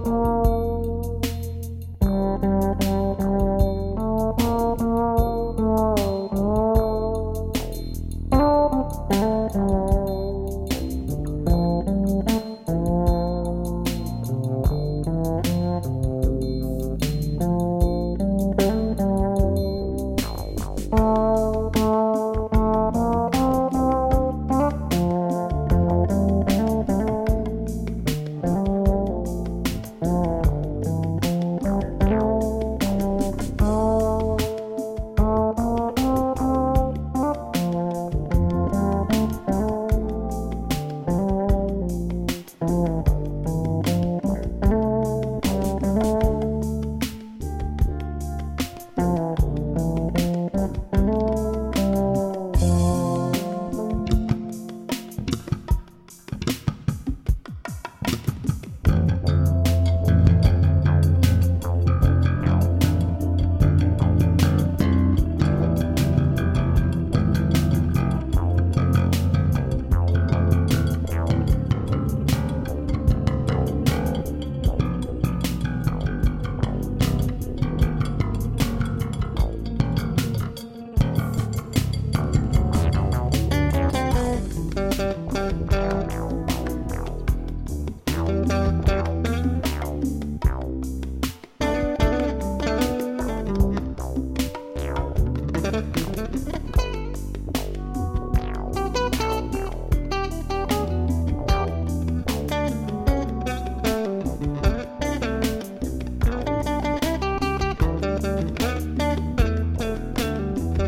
Música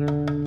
Mm-hmm.